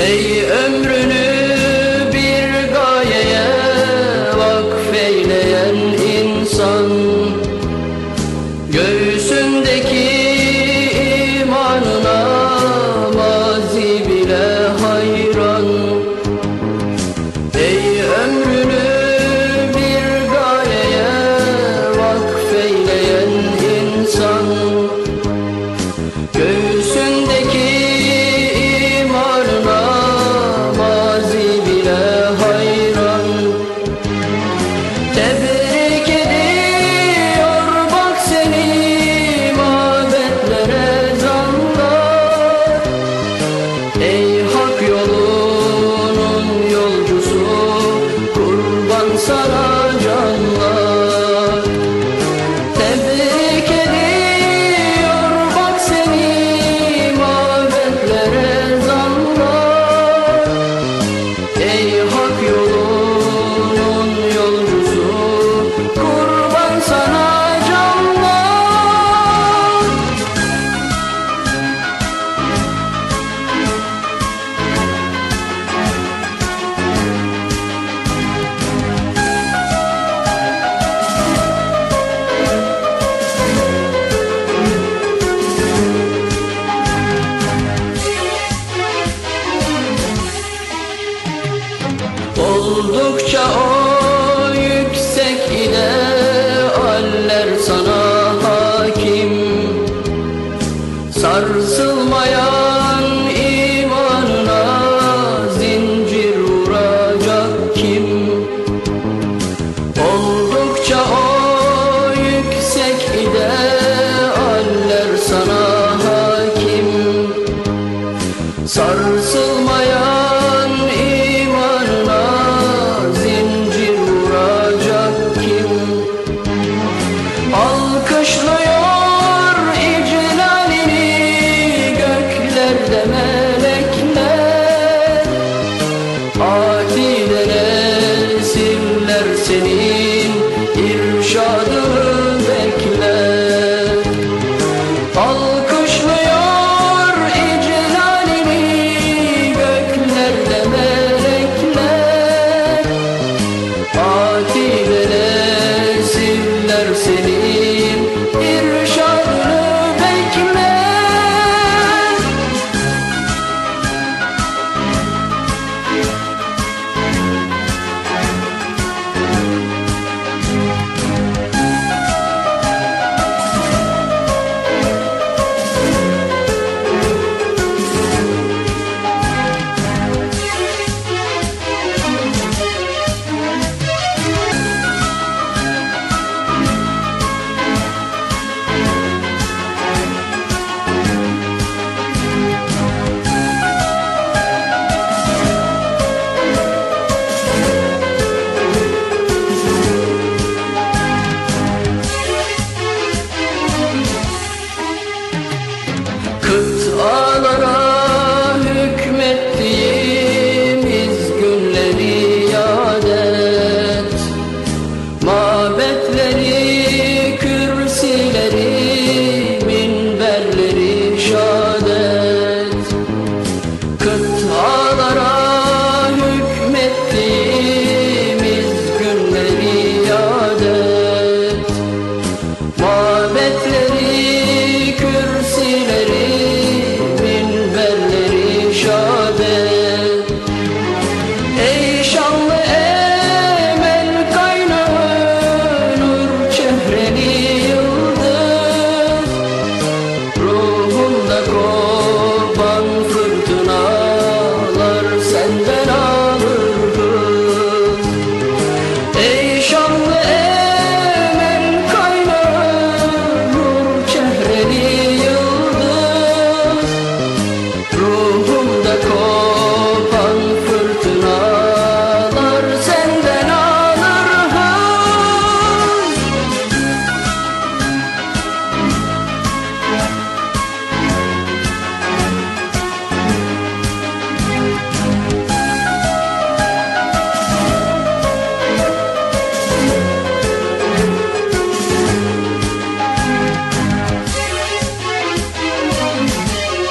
Ey ömrünü Oldukça o la la la.